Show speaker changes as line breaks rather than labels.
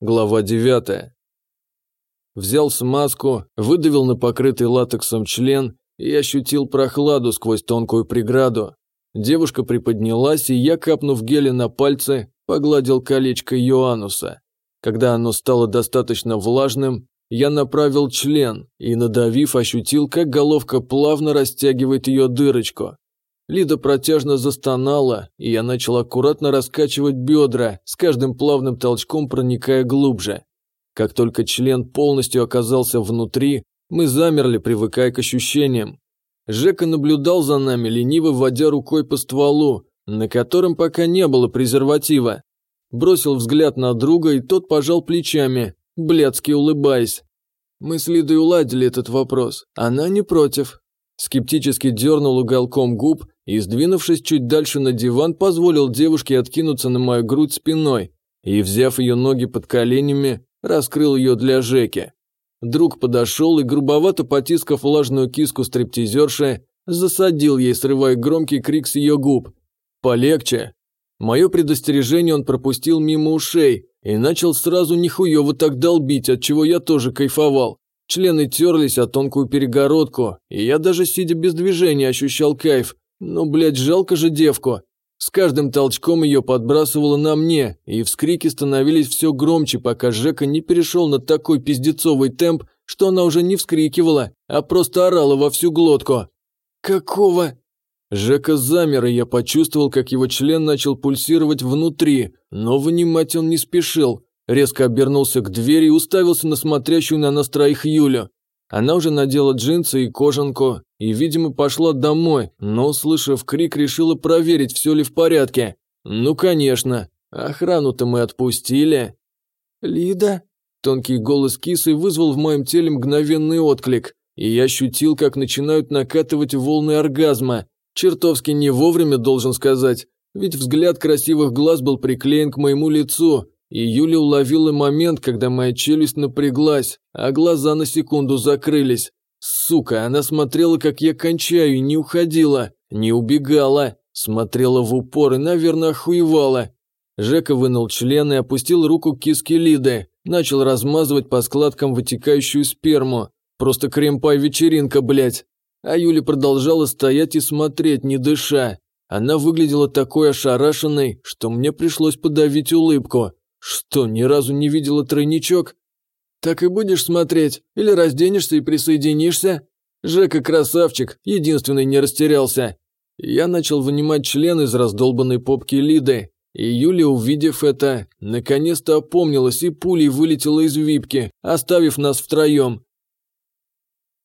Глава 9. Взял смазку, выдавил на покрытый латексом член и ощутил прохладу сквозь тонкую преграду. Девушка приподнялась, и я, капнув гели на пальцы, погладил колечко Йоаннуса. Когда оно стало достаточно влажным, я направил член и, надавив, ощутил, как головка плавно растягивает ее дырочку. Лида протяжно застонала, и я начал аккуратно раскачивать бедра, с каждым плавным толчком проникая глубже. Как только член полностью оказался внутри, мы замерли, привыкая к ощущениям. Жека наблюдал за нами, лениво водя рукой по стволу, на котором пока не было презерватива. Бросил взгляд на друга, и тот пожал плечами, блядски улыбаясь. Мы с Лидой уладили этот вопрос, она не против. Скептически дернул уголком губ и, сдвинувшись чуть дальше на диван, позволил девушке откинуться на мою грудь спиной и, взяв ее ноги под коленями, раскрыл ее для Жеки. Друг подошел и, грубовато потискав влажную киску стриптизерши, засадил ей, срывая громкий крик с ее губ. «Полегче!» Мое предостережение он пропустил мимо ушей и начал сразу нихуево так долбить, от чего я тоже кайфовал. Члены терлись о тонкую перегородку, и я даже сидя без движения ощущал кайф. Но, блядь, жалко же девку. С каждым толчком ее подбрасывало на мне, и вскрики становились все громче, пока Жека не перешел на такой пиздецовый темп, что она уже не вскрикивала, а просто орала во всю глотку. «Какого?» Жека замер, и я почувствовал, как его член начал пульсировать внутри, но вынимать он не спешил. Резко обернулся к двери и уставился на смотрящую на нас троих Юлю. Она уже надела джинсы и кожанку, и, видимо, пошла домой, но, услышав крик, решила проверить, все ли в порядке. Ну, конечно, охрану-то мы отпустили. «Лида?» Тонкий голос кисы вызвал в моем теле мгновенный отклик, и я ощутил, как начинают накатывать волны оргазма. Чертовски не вовремя, должен сказать, ведь взгляд красивых глаз был приклеен к моему лицу, и Юля уловила момент, когда моя челюсть напряглась, а глаза на секунду закрылись. Сука, она смотрела, как я кончаю, и не уходила, не убегала, смотрела в упор и, наверное, охуевала. Жека вынул член и опустил руку к киске Лиды, начал размазывать по складкам вытекающую сперму. Просто крем-пай-вечеринка, блядь. А Юля продолжала стоять и смотреть, не дыша. Она выглядела такой ошарашенной, что мне пришлось подавить улыбку. Что, ни разу не видела тройничок? Так и будешь смотреть, или разденешься и присоединишься? Жека красавчик, единственный не растерялся. Я начал вынимать член из раздолбанной попки Лиды, и Юля, увидев это, наконец-то опомнилась и пулей вылетела из випки, оставив нас втроем.